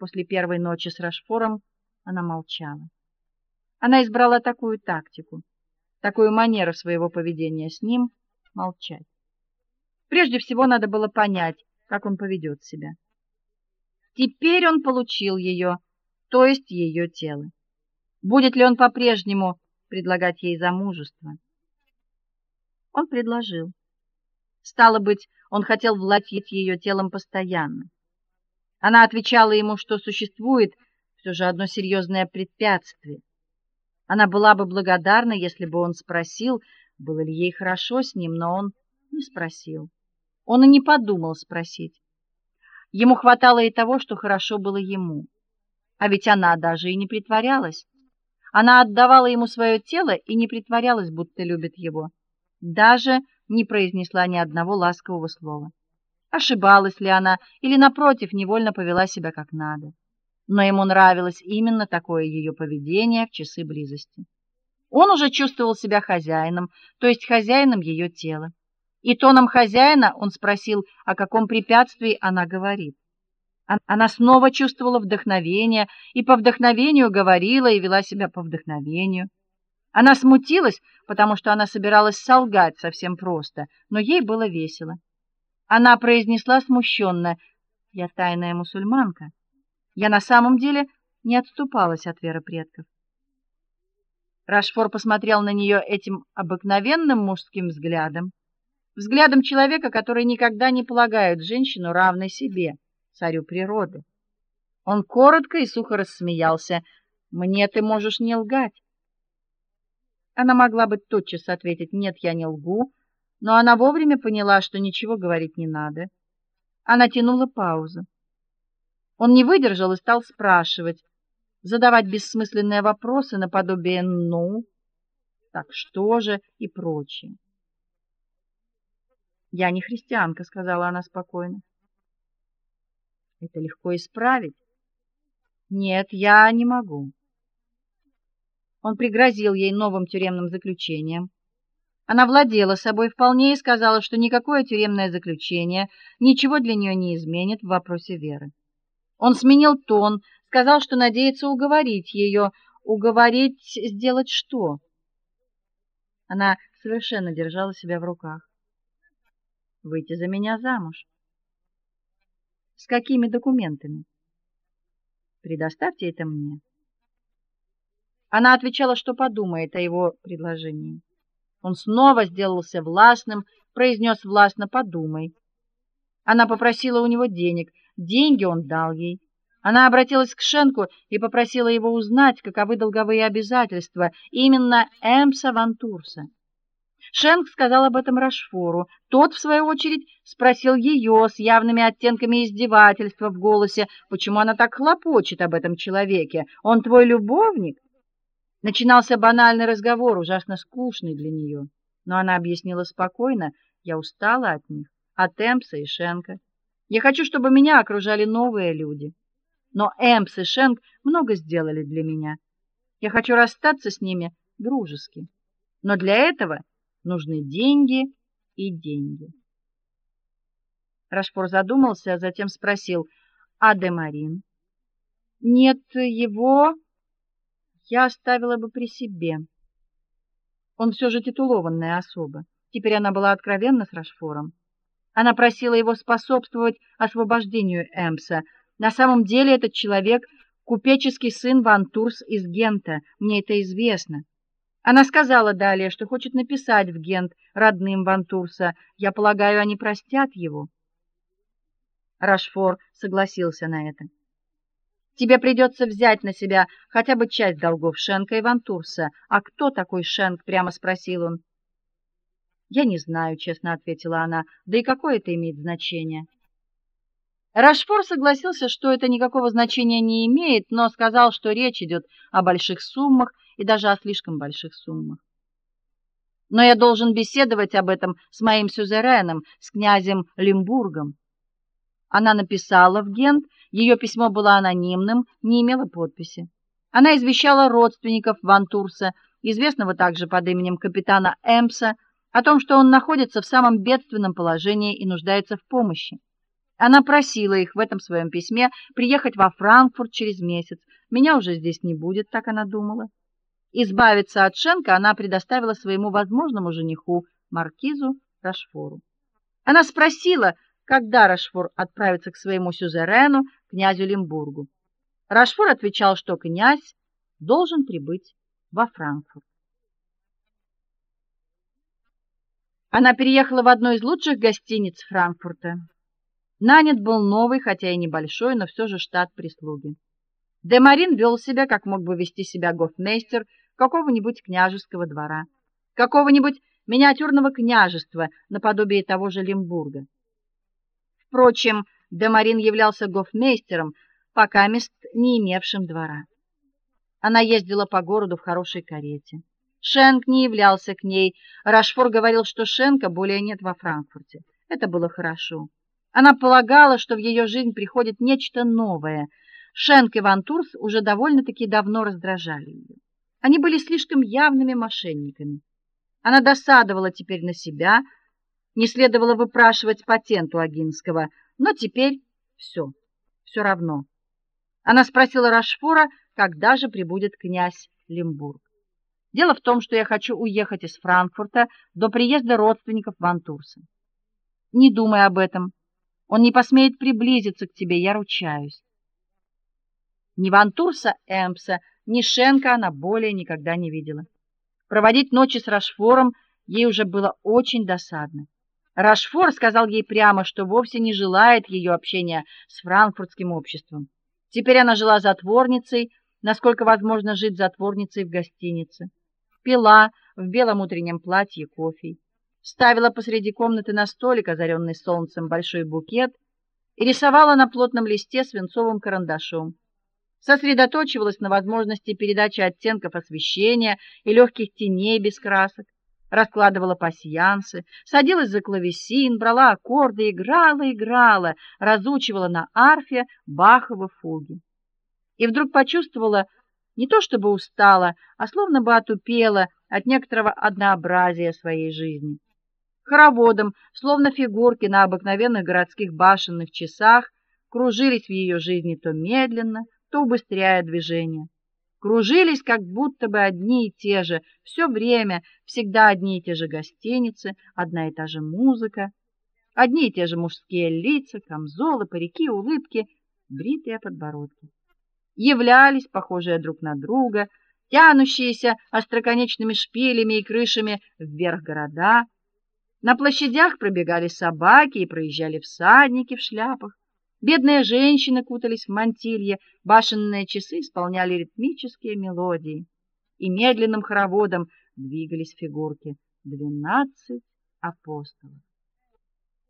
После первой ночи с Рашфором она молчала. Она избрала такую тактику, такую манеру своего поведения с ним молчать. Прежде всего надо было понять, как он поведет себя. Теперь он получил ее, то есть ее тело. Будет ли он по-прежнему предлагать ей замужество? Он предложил. Стало быть, он хотел владеть ее телом постоянно. Она отвечала ему, что существует все же одно серьезное препятствие. Она была бы благодарна, если бы он спросил, было ли ей хорошо с ним, но он не спросил. Он и не подумал спросить. Ему хватало и того, что хорошо было ему. А ведь она даже и не притворялась. Она отдавала ему свое тело и не притворялась, будто любит его. Даже не произнесла ни одного ласкового слова. Ошибалась ли она или напротив невольно повела себя как надо? Но ему нравилось именно такое ее поведение в часы близости. Он уже чувствовал себя хозяином, то есть хозяином ее тела. И тоном хозяина он спросил, о каком препятствии она говорит. Она снова чувствовала вдохновение и по вдохновению говорила и вела себя по вдохновению. Она смутилась, потому что она собиралась солгать совсем просто, но ей было весело. Она произнесла смущенно: "Я тайная мусульманка. Я на самом деле не отступалась от веры предков". Рашфор посмотрел на нее этим обыкновенным мужским взглядом взглядом человека, который никогда не полагает женщину равной себе, царю природы. Он коротко и сухо рассмеялся. Мне ты можешь не лгать. Она могла бы тотчас ответить: "Нет, я не лгу", но она вовремя поняла, что ничего говорить не надо. Она тянула паузу. Он не выдержал и стал спрашивать, задавать бессмысленные вопросы наподобие ну, так что же и прочее. Я не христианка, сказала она спокойно. Это легко исправить. Нет, я не могу. Он пригрозил ей новым тюремным заключением. Она владела собой вполне и сказала, что никакое тюремное заключение ничего для нее не изменит в вопросе веры. Он сменил тон, сказал, что надеется уговорить ее, уговорить сделать что? Она совершенно держала себя в руках выйти за меня замуж. С какими документами? Предоставьте это мне. Она отвечала, что подумает о его предложении. Он снова сделался властным, произнес властно: "Подумай". Она попросила у него денег. Деньги он дал ей. Она обратилась к Шенку и попросила его узнать, каковы долговые обязательства именно Эмса Вантурса. Шенк сказал об этом Рашфору. Тот в свою очередь спросил ее с явными оттенками издевательства в голосе, почему она так хлопочет об этом человеке. Он твой любовник? Начинался банальный разговор, ужасно скучный для нее, но она объяснила спокойно: "Я устала от них, от Эмпса и Шенка. Я хочу, чтобы меня окружали новые люди. Но Эмпс и Шенк много сделали для меня. Я хочу расстаться с ними дружески. Но для этого Нужны деньги и деньги. Рашпор задумался, а затем спросил: "А Демарин?" "Нет, его я оставила бы при себе. Он все же титулованная особа. Теперь она была откровенна с Рашфором. Она просила его способствовать освобождению Эмса. На самом деле этот человек купеческий сын Вантурс из Гента. Мне это известно. Она сказала далее, что хочет написать в Гент родным Вантурса. Я полагаю, они простят его. Рашфор согласился на это. Тебе придется взять на себя хотя бы часть долгов Шенка и Вантурса. А кто такой Шенк? прямо спросил он. Я не знаю, честно ответила она. Да и какое это имеет значение? Рашфор согласился, что это никакого значения не имеет, но сказал, что речь идет о больших суммах и даже о слишком больших суммах. Но я должен беседовать об этом с моим сюзереном, с князем Лимбургом. Она написала в Гент, ее письмо было анонимным, не имело подписи. Она извещала родственников Вантурса, известного также под именем капитана Эмса, о том, что он находится в самом бедственном положении и нуждается в помощи. Она просила их в этом своем письме приехать во Франкфурт через месяц. Меня уже здесь не будет, так она думала. Избавиться от Шенка она предоставила своему возможному жениху, маркизу Рашфору. Она спросила, когда Рашфор отправится к своему сюзерену, князю Лимбургу. Рашфор отвечал, что князь должен прибыть во Франкфурт. Она переехала в одну из лучших гостиниц Франкфурта. Нанят был новый, хотя и небольшой, но все же штат прислуги. Демарин вел себя, как мог бы вести себя гофмейстер какого-нибудь княжеского двора, какого-нибудь миниатюрного княжества наподобие того же Лимбурга. Впрочем, Демарин являлся гофмейстером, пока мест не имевшим двора. Она ездила по городу в хорошей карете. Шенк не являлся к ней. Рашфор говорил, что Шенка более нет во Франкфурте. Это было хорошо. Она полагала, что в ее жизнь приходит нечто новое. Шенк и Вантурс уже довольно-таки давно раздражали ее. Они были слишком явными мошенниками. Она досадовала теперь на себя, не следовало выпрашивать патент у Агинского, но теперь все, все равно. Она спросила Рашфора, когда же прибудет князь Лимбург. Дело в том, что я хочу уехать из Франкфурта до приезда родственников Вантурса. Не думай об этом. Он не посмеет приблизиться к тебе, я ручаюсь. Ни Вантурса Эмпса, ни Шенка она более никогда не видела. Проводить ночи с Рашфором ей уже было очень досадно. Рашфор сказал ей прямо, что вовсе не желает ее общения с франкфуртским обществом. Теперь она жила затворницей, насколько возможно жить затворницей в гостинице. Пила в белом утреннем платье кофе ставила посреди комнаты на столик, озаренный солнцем, большой букет и рисовала на плотном листе свинцовым карандашом. Сосредотачивалась на возможности передачи оттенков освещения и легких теней без красок, раскладывала пасьянсы, садилась за клавесин, брала аккорды, играла, играла, разучивала на арфе Баховы фуги. И вдруг почувствовала не то чтобы устала, а словно бы отупела от некоторого однообразия своей жизни хороводом, словно фигурки на обыкновенных городских башенных часах, кружились в ее жизни то медленно, то убыстряя движение. Кружились как будто бы одни и те же, все время, всегда одни и те же гостиницы, одна и та же музыка, одни и те же мужские лица, камзолы, парики, улыбки, бритые подбородки. Являлись похожие друг на друга, тянущиеся остроконечными шпилями и крышами вверх города, на площадях пробегали собаки и проезжали всадники в шляпах. Бедные женщины кутались в мантилье, башенные часы исполняли ритмические мелодии, и медленным хороводом двигались фигурки двенадцать апостолов.